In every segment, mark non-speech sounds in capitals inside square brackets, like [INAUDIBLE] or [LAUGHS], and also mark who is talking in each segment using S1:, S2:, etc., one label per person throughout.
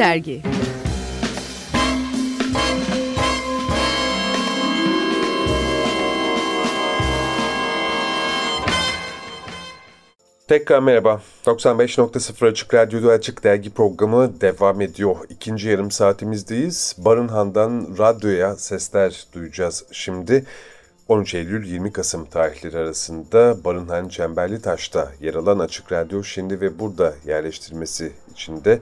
S1: Dergi
S2: Tekrar merhaba. 95.0 Açık Radyo'da Açık Dergi programı devam ediyor. İkinci yarım saatimizdeyiz. Barınhan'dan radyoya sesler duyacağız şimdi. 13 Eylül 20 Kasım tarihleri arasında Barınhan Çemberli Taş'ta yer alan Açık Radyo şimdi ve burada yerleştirmesi içinde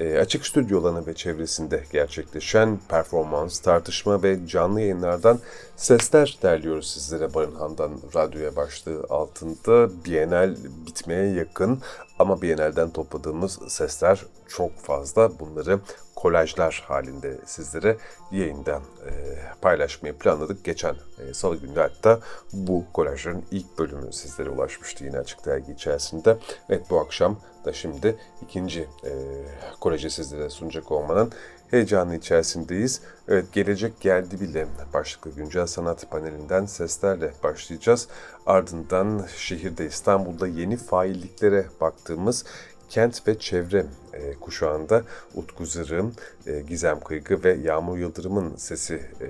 S2: e, açık stüdyo alanı ve çevresinde gerçekleşen performans, tartışma ve canlı yayınlardan sesler derliyoruz sizlere Barınhan'dan radyoya başlığı altında. Bienal bitmeye yakın ama Bienal'den topladığımız sesler çok fazla. Bunları kolajlar halinde sizlere yayından e, paylaşmayı planladık. Geçen e, salı günü hatta bu kolajların ilk bölümü sizlere ulaşmıştı yine açık dergi içerisinde. Evet bu akşam da şimdi ikinci e, koleji sizlere sunacak olmanın heyecanı içerisindeyiz. Evet gelecek geldi bile başlıklı güncel sanat panelinden seslerle başlayacağız. Ardından şehirde İstanbul'da yeni failliklere baktığımız kent ve çevre e, kuşağında Utku Zırım, e, Gizem Kıygı ve Yağmur Yıldırım'ın sesi e,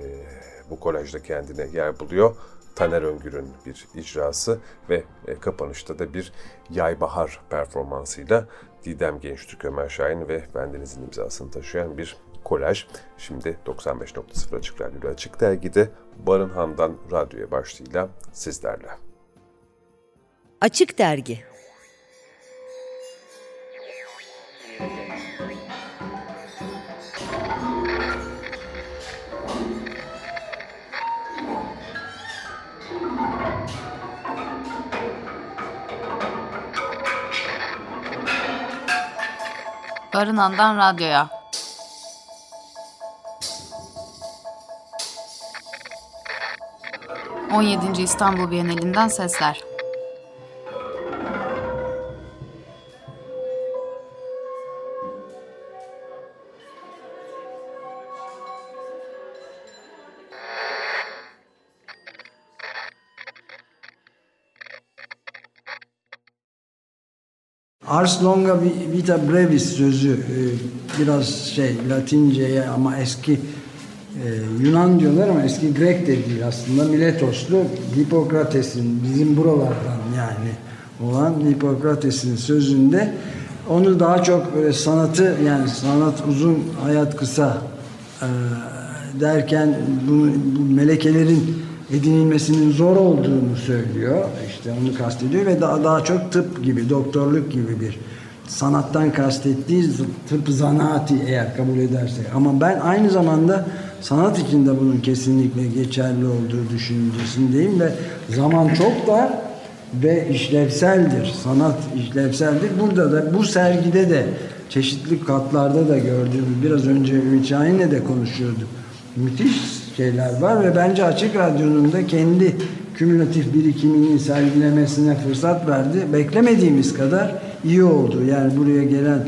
S2: bu kolajda kendine yer buluyor. Taner Öngür'ün bir icrası ve e, kapanışta da bir Yay Bahar performansıyla Didem Gençtürk Ömer Şahin ve bendenizin imzasını taşıyan bir kolaj. Şimdi 95.0 Açık Radyo'da Açık Dergi'de Barınhan'dan radyoya başlığıyla sizlerle.
S1: Açık Dergi
S3: Barınan'dan radyoya. On yedinci İstanbul Bienalinden sesler.
S4: Ars longa vita brevis sözü e, biraz şey Latinceye ama eski e, Yunan diyorlar ama eski Grek de değil aslında. Miletoslu Hipokrates'in bizim buralardan yani olan Hipokrates'in sözünde. Onu daha çok sanatı yani sanat uzun hayat kısa e, derken bunu, bu melekelerin edinilmesinin zor olduğunu söylüyor. İşte onu kastediyor ve daha daha çok tıp gibi, doktorluk gibi bir sanattan kastettiği tıp zanaati eğer kabul edersek. Ama ben aynı zamanda sanat içinde bunun kesinlikle geçerli olduğu düşüncesindeyim ve zaman çok dar ve işlevseldir. Sanat işlevseldir. Burada da bu sergide de çeşitli katlarda da gördüğümüz biraz önce Ümit Şahin'le de konuşuyorduk. Müthiş şeyler var ve bence Açık Radyo'nun da kendi kümülatif birikimini sergilemesine fırsat verdi. Beklemediğimiz kadar iyi oldu. Yani buraya gelen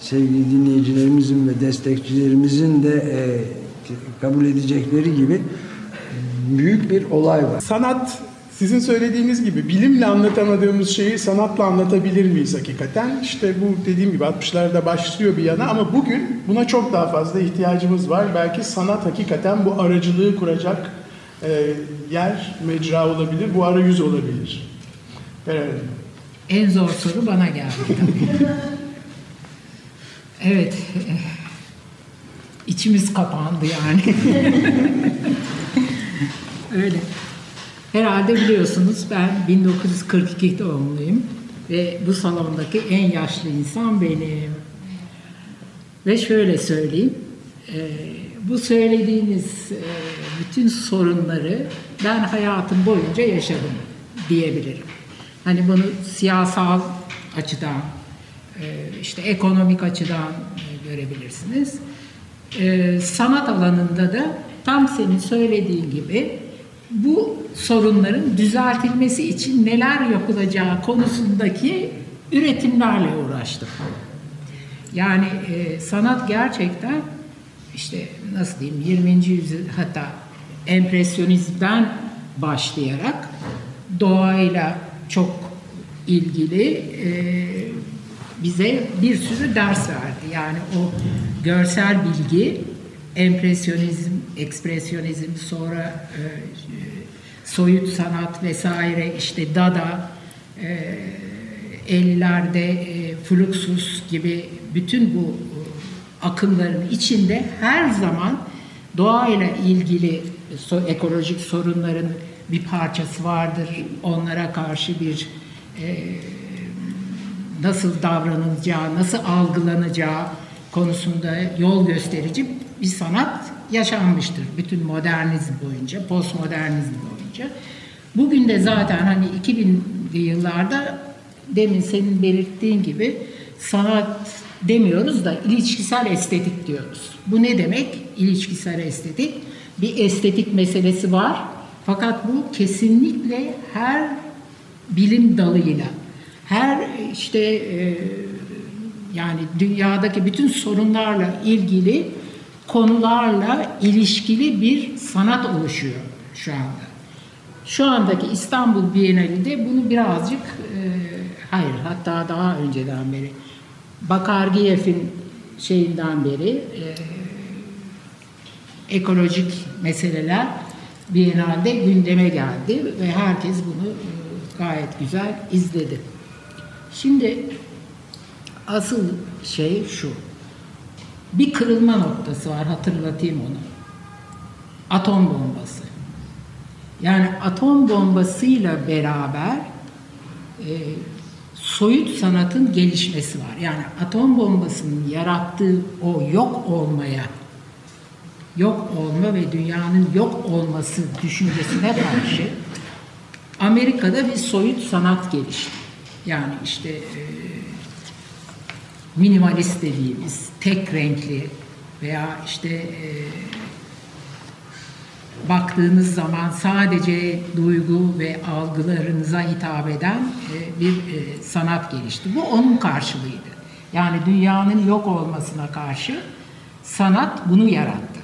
S4: sevgili dinleyicilerimizin ve destekçilerimizin de e, kabul edecekleri gibi büyük bir olay var.
S5: Sanat sizin söylediğiniz gibi bilimle anlatamadığımız şeyi sanatla anlatabilir miyiz hakikaten? İşte bu dediğim gibi 60'larda başlıyor bir yana ama bugün buna çok daha fazla ihtiyacımız var. Belki sanat hakikaten bu aracılığı kuracak e, yer, mecra olabilir, bu arayüz olabilir.
S6: Beraber. En zor soru bana geldi tabii. evet, içimiz kapandı yani. [LAUGHS] Öyle. Herhalde biliyorsunuz ben 1942 doğumluyum ve bu salondaki en yaşlı insan benim. Ve şöyle söyleyeyim, e, bu söylediğiniz e, bütün sorunları ben hayatım boyunca yaşadım diyebilirim. Hani bunu siyasal açıdan, e, işte ekonomik açıdan görebilirsiniz. Sanat alanında da tam senin söylediğin gibi bu sorunların düzeltilmesi için neler yapılacağı konusundaki üretimlerle uğraştım. Yani e, sanat gerçekten işte nasıl diyeyim 20. yüzyıl hatta empresyonizmden başlayarak doğayla çok ilgili e, bize bir sürü ders verdi. Yani o görsel bilgi, empresyonizm, ekspresyonizm, sonra e, soyut sanat vesaire, işte Dada, e, 50'lerde e, Fluxus gibi bütün bu e, akımların içinde her zaman doğayla ilgili so, ekolojik sorunların bir parçası vardır. Onlara karşı bir e, nasıl davranılacağı, nasıl algılanacağı konusunda yol gösterici bir sanat yaşanmıştır. Bütün modernizm boyunca, postmodernizm boyunca. Bugün de zaten hani 2000'li yıllarda demin senin belirttiğin gibi sanat demiyoruz da ilişkisel estetik diyoruz. Bu ne demek? İlişkisel estetik. Bir estetik meselesi var. Fakat bu kesinlikle her bilim dalıyla, her işte e, yani dünyadaki bütün sorunlarla ilgili konularla ilişkili bir sanat oluşuyor şu anda. Şu andaki İstanbul Bienalinde bunu birazcık e, hayır hatta daha önceden beri Bakargiyev'in şeyinden beri e, ekolojik meseleler Biennale'de gündeme geldi ve herkes bunu e, gayet güzel izledi. Şimdi asıl şey şu. Bir kırılma noktası var hatırlatayım onu. Atom bombası. Yani atom bombasıyla beraber e, soyut sanatın gelişmesi var. Yani atom bombasının yarattığı o yok olmaya, yok olma ve dünyanın yok olması düşüncesine karşı Amerika'da bir soyut sanat gelişti. Yani işte e, minimalist dediğimiz tek renkli veya işte e, baktığınız zaman sadece duygu ve algılarınıza hitap eden e, bir e, sanat gelişti. Bu onun karşılığıydı. Yani dünyanın yok olmasına karşı sanat bunu yarattı.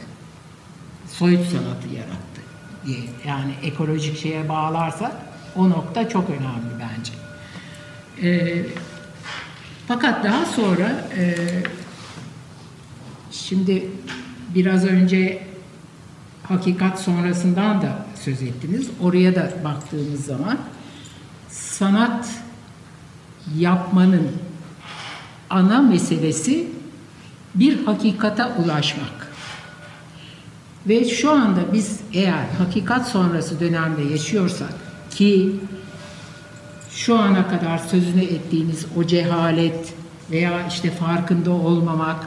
S6: Soyut sanatı yarattı diye. Yani ekolojik şeye bağlarsak o nokta çok önemli bence. E, fakat daha sonra e, şimdi biraz önce hakikat sonrasından da söz ettiniz. Oraya da baktığımız zaman sanat yapmanın ana meselesi bir hakikate ulaşmak. Ve şu anda biz eğer hakikat sonrası dönemde yaşıyorsak ki şu ana kadar sözünü ettiğiniz o cehalet veya işte farkında olmamak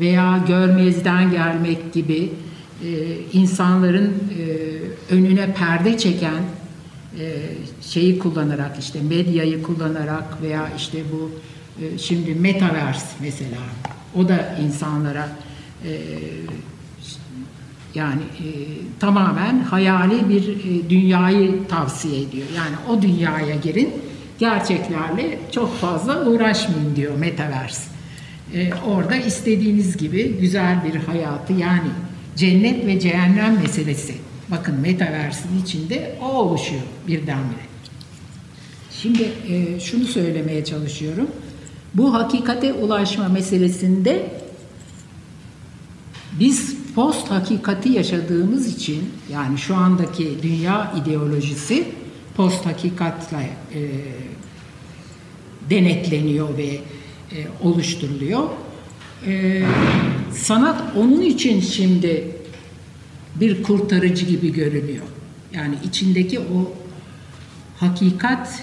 S6: veya görmezden gelmek gibi e, insanların e, önüne perde çeken e, şeyi kullanarak işte medyayı kullanarak veya işte bu e, şimdi metaverse mesela o da insanlara e, yani e, tamamen hayali bir e, dünyayı tavsiye ediyor. Yani o dünyaya girin, gerçeklerle çok fazla uğraşmayın diyor Metaverse. E, orada istediğiniz gibi güzel bir hayatı yani cennet ve cehennem meselesi. Bakın Metaverse'in içinde o oluşuyor birdenbire. Şimdi e, şunu söylemeye çalışıyorum. Bu hakikate ulaşma meselesinde biz post hakikati yaşadığımız için yani şu andaki dünya ideolojisi post hakikatle e, denetleniyor ve e, oluşturuluyor. E, sanat onun için şimdi bir kurtarıcı gibi görünüyor. Yani içindeki o hakikat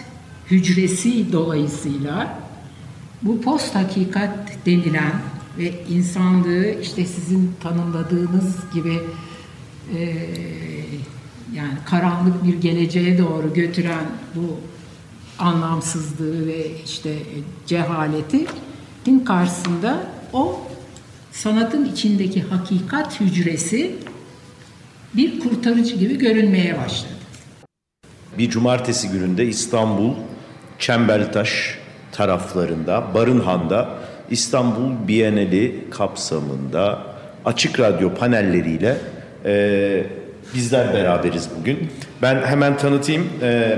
S6: hücresi dolayısıyla bu post hakikat denilen ve insanlığı işte sizin tanımladığınız gibi e, yani karanlık bir geleceğe doğru götüren bu anlamsızlığı ve işte cehaleti din karşısında o sanatın içindeki hakikat hücresi bir kurtarıcı gibi görünmeye başladı.
S1: Bir cumartesi gününde İstanbul Çembertaş taraflarında Barınhan'da İstanbul Bienali kapsamında açık radyo panelleriyle e, bizler beraberiz bugün. Ben hemen tanıtayım. E,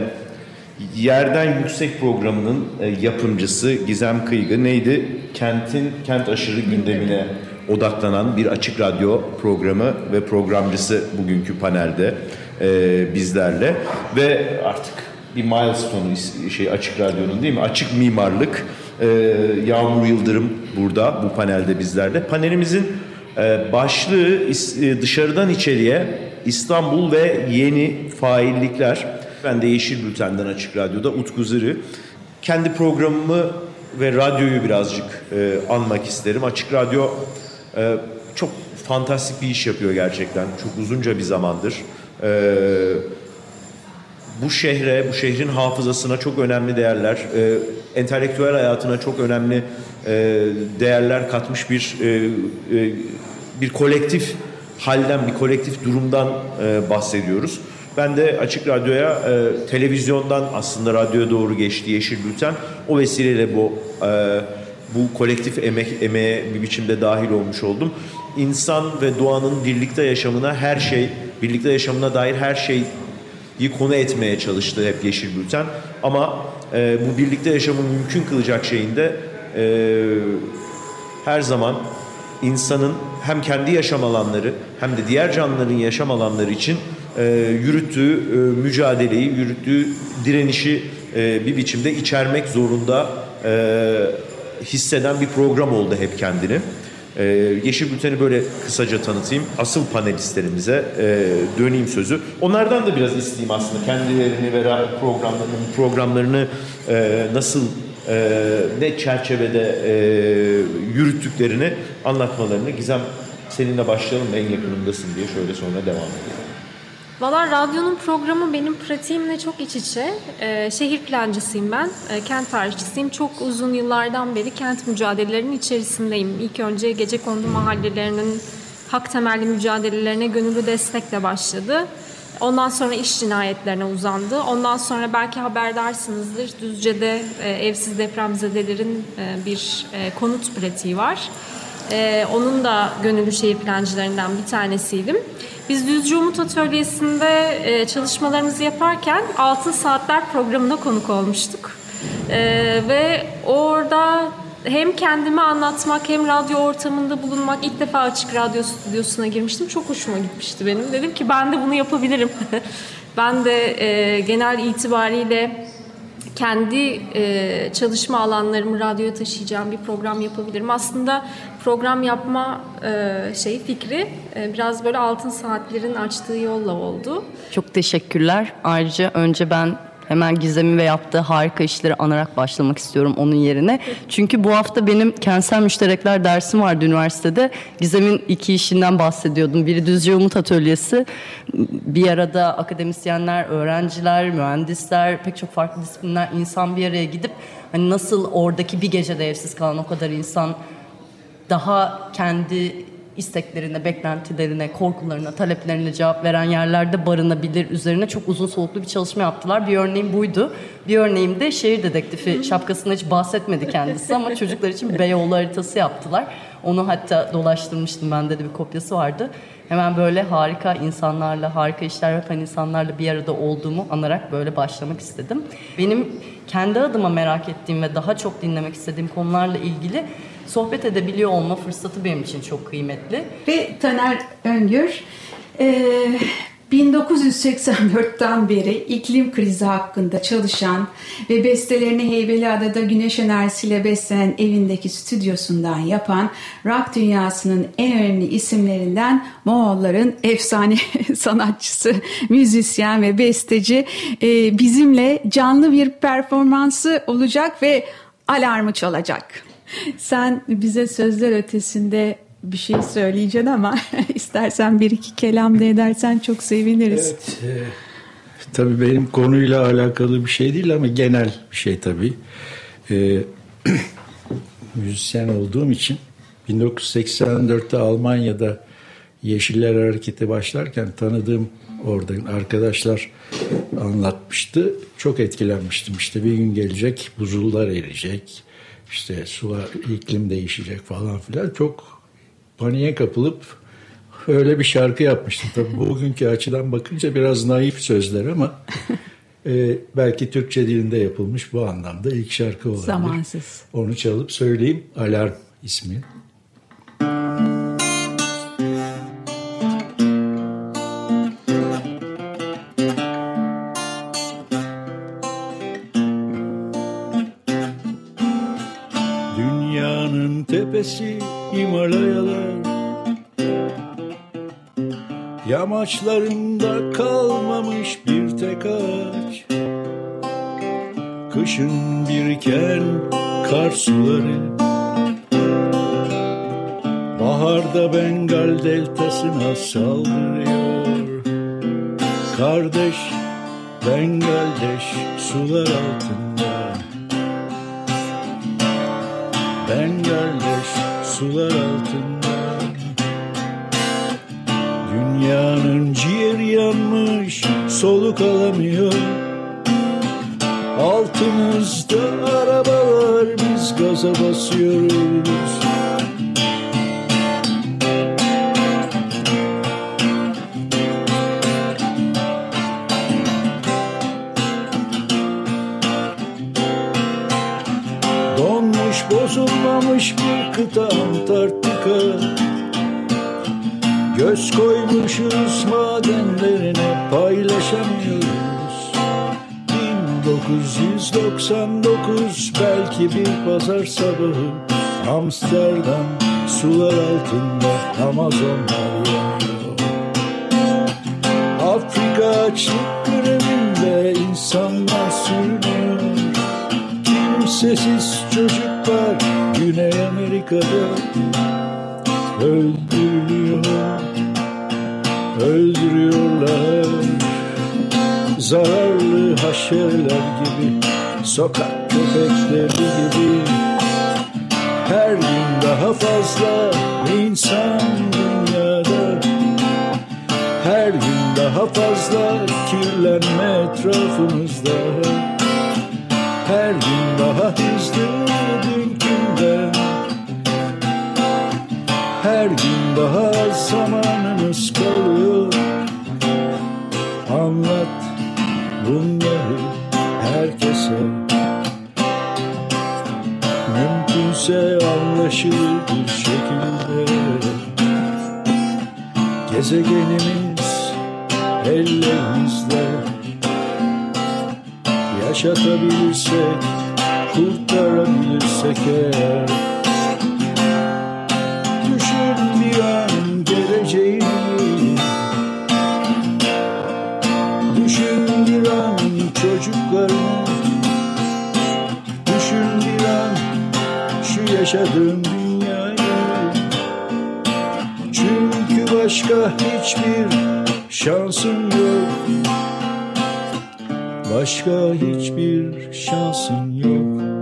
S1: Yerden Yüksek programının e, yapımcısı Gizem Kıygı neydi? Kentin kent aşırı gündemine odaklanan bir açık radyo programı ve programcısı bugünkü panelde e, bizlerle ve artık bir milestone şey açık radyonun değil mi? Açık mimarlık e, Yağmur Yıldırım burada bu panelde bizlerle. Panelimizin e, başlığı e, dışarıdan içeriye İstanbul ve yeni faillikler. Ben de Yeşil Bülten'den Açık Radyo'da Utku Zırı. Kendi programımı ve radyoyu birazcık e, anmak isterim. Açık Radyo e, çok fantastik bir iş yapıyor gerçekten. Çok uzunca bir zamandır. E, bu şehre, bu şehrin hafızasına çok önemli değerler, e, entelektüel hayatına çok önemli e, değerler katmış bir e, e, bir kolektif halden, bir kolektif durumdan e, bahsediyoruz. Ben de Açık Radyo'ya e, televizyondan aslında radyoya doğru geçti Yeşil Bülten. O vesileyle bu e, bu kolektif emek emeğe bir biçimde dahil olmuş oldum. İnsan ve doğanın birlikte yaşamına her şey, birlikte yaşamına dair her şeyi konu etmeye çalıştı hep Yeşil Bülten. Ama e, bu birlikte yaşamı mümkün kılacak şeyinde e, her zaman insanın hem kendi yaşam alanları hem de diğer canlıların yaşam alanları için e, yürüttüğü e, mücadeleyi, yürüttüğü direnişi e, bir biçimde içermek zorunda e, hisseden bir program oldu hep kendini. Ee, Yeşil Bülten'i böyle kısaca tanıtayım. Asıl panelistlerimize e, döneyim sözü. Onlardan da biraz isteyeyim aslında. Kendilerini ve programlarını, programlarını e, nasıl e, ne çerçevede e, yürüttüklerini anlatmalarını. Gizem seninle başlayalım en yakınındasın diye şöyle sonra devam edelim.
S7: Valla radyonun programı benim pratiğimle çok iç içe. Ee, şehir plancısıyım ben, ee, kent tarihçisiyim. Çok uzun yıllardan beri kent mücadelelerinin içerisindeyim. İlk önce gece kondu mahallelerinin hak temelli mücadelelerine gönüllü destekle başladı. Ondan sonra iş cinayetlerine uzandı. Ondan sonra belki haberdarsınızdır. Düzce'de e, evsiz depremzedelerin e, bir e, konut pratiği var. E, onun da gönüllü şehir plancılarından bir tanesiydim. Biz Düzce Umut Atölyesi'nde e, çalışmalarımızı yaparken Altın Saatler programına konuk olmuştuk. E, ve orada hem kendimi anlatmak hem radyo ortamında bulunmak ilk defa açık radyo stüdyosuna girmiştim. Çok hoşuma gitmişti benim. Dedim ki ben de bunu yapabilirim. [LAUGHS] ben de e, genel itibariyle kendi e, çalışma alanlarımı radyoya taşıyacağım bir program yapabilirim. Aslında program yapma e, şey fikri e, biraz böyle altın saatlerin açtığı yolla oldu.
S8: Çok teşekkürler. Ayrıca önce ben Hemen Gizem'i ve yaptığı harika işleri anarak başlamak istiyorum onun yerine. Çünkü bu hafta benim kentsel müşterekler dersim vardı üniversitede. Gizem'in iki işinden bahsediyordum. Biri Düzce Umut Atölyesi. Bir arada akademisyenler, öğrenciler, mühendisler, pek çok farklı disiplinler insan bir araya gidip hani nasıl oradaki bir gecede evsiz kalan o kadar insan daha kendi isteklerine, beklentilerine, korkularına, taleplerine cevap veren yerlerde barınabilir üzerine çok uzun soluklu bir çalışma yaptılar. Bir örneğim buydu. Bir örneğim de şehir dedektifi şapkasında hiç bahsetmedi kendisi ama çocuklar için [LAUGHS] Beyoğlu haritası yaptılar. Onu hatta dolaştırmıştım bende de bir kopyası vardı. Hemen böyle harika insanlarla, harika işler yapan insanlarla bir arada olduğumu anarak böyle başlamak istedim. Benim kendi adıma merak ettiğim ve daha çok dinlemek istediğim konularla ilgili sohbet edebiliyor olma fırsatı benim için çok kıymetli.
S9: Ve Taner Öngör, e, 1984'ten beri iklim krizi hakkında çalışan ve bestelerini Heybeliada'da güneş enerjisiyle beslenen evindeki stüdyosundan yapan rock dünyasının en önemli isimlerinden Moğolların efsane [LAUGHS] sanatçısı, müzisyen ve besteci e, bizimle canlı bir performansı olacak ve alarmı çalacak. Sen bize sözler ötesinde bir şey söyleyeceksin ama [LAUGHS] istersen bir iki kelam da edersen çok seviniriz.
S10: Evet, e, tabii benim konuyla alakalı bir şey değil ama genel bir şey tabii. E, [CLEARS THROAT] müzisyen olduğum için 1984'te Almanya'da Yeşiller Hareketi başlarken tanıdığım oradan arkadaşlar anlatmıştı. Çok etkilenmiştim. İşte bir gün gelecek buzullar erecek işte su iklim değişecek falan filan çok paniğe kapılıp öyle bir şarkı yapmıştım. Tabii bugünkü açıdan bakınca biraz naif sözler ama e, belki Türkçe dilinde yapılmış bu anlamda ilk şarkı olabilir.
S9: Zamansız.
S10: Onu çalıp söyleyeyim. Alarm ismi. Yamaçlarında kalmamış bir tek ağaç. Kışın biriken kar suları. Baharda Bengal deltasına saldırıyor. Kardeş Bengaldeş sular altında. Bengaldeş sular altında Dünyanın ciğeri yanmış soluk alamıyor. Altımızda arabalar biz gaza basıyoruz Donmuş bozulmamış bir kıta Antarktika. Göz koymuşuz madenlerine paylaşamıyoruz. 1999 belki bir pazar sabahı. Amsterdam sular altında Amazonlar yanıyor. Afrika açlık grevinde insanlar sürünüyor. Kimsesiz çocuklar Güney Amerika'da. Öldürülüyor Öldürüyorlar. Zararlı haşereler gibi Sokak köpekleri gibi. Her gün daha fazla insan dünyada. Her gün daha fazla kirlenme etrafımızda. Her gün daha hızlı dünkünden Her gün daha az zamanımız kalıyor. Anlat bunları herkese. Mümkünse anlaşılır bir şekilde. Gezegenimiz ellerimizde. Yaşatabilirsek, kurtarabilirsek eğer Düşün bir an geleceğini Düşün bir an çocuklarını Düşün bir an şu yaşadığın dünyayı. Çünkü başka hiçbir şansın yok. Başka hiçbir şansın yok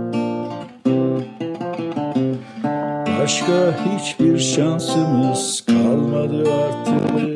S10: Başka hiçbir şansımız kalmadı artık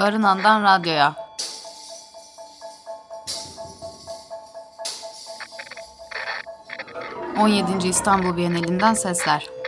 S3: Barınan'dan radyoya. ...17. İstanbul Bienalinden sesler.